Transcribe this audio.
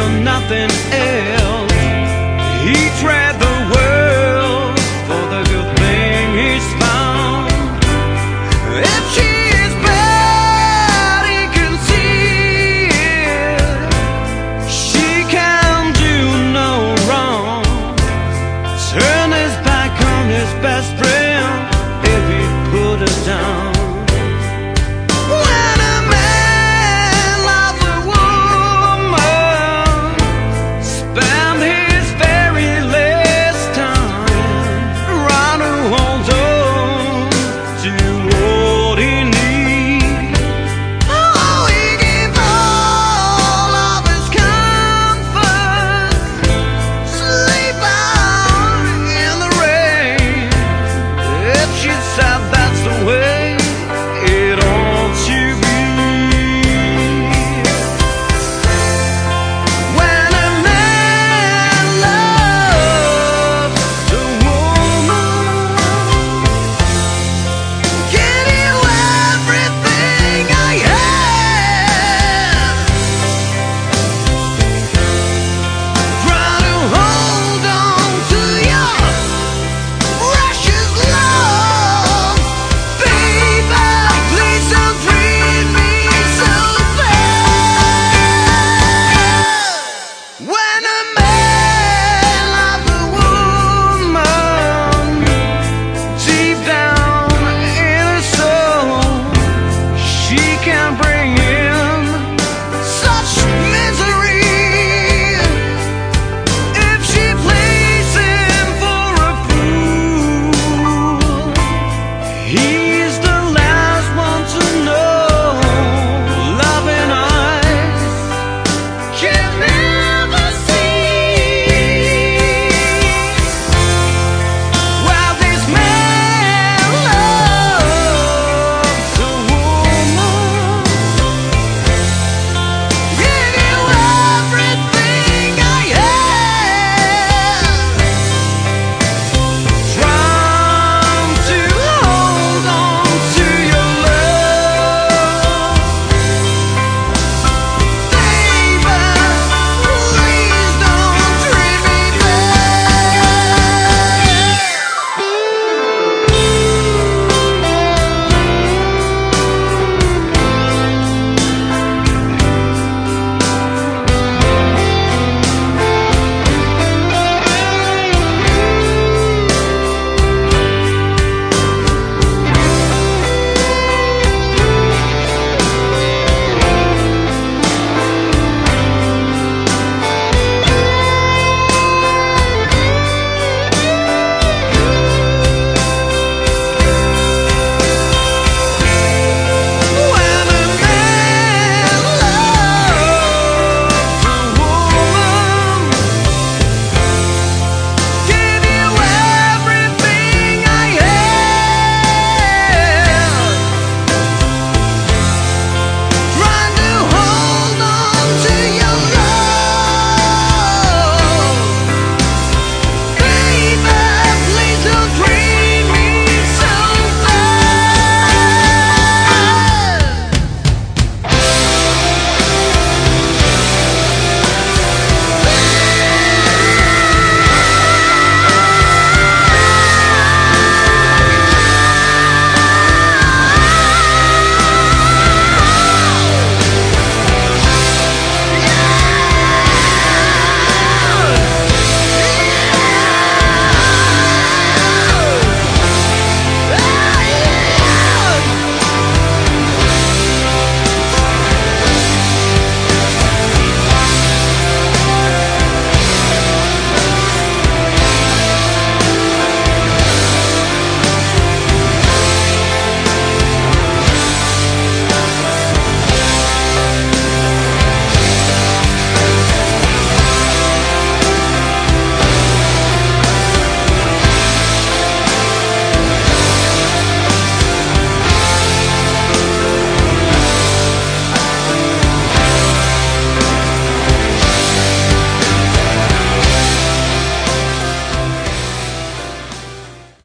of nothing else. He tread the world for the good thing he's found. If she is bad, he can see it. She can do no wrong. Turn his back on his best friend.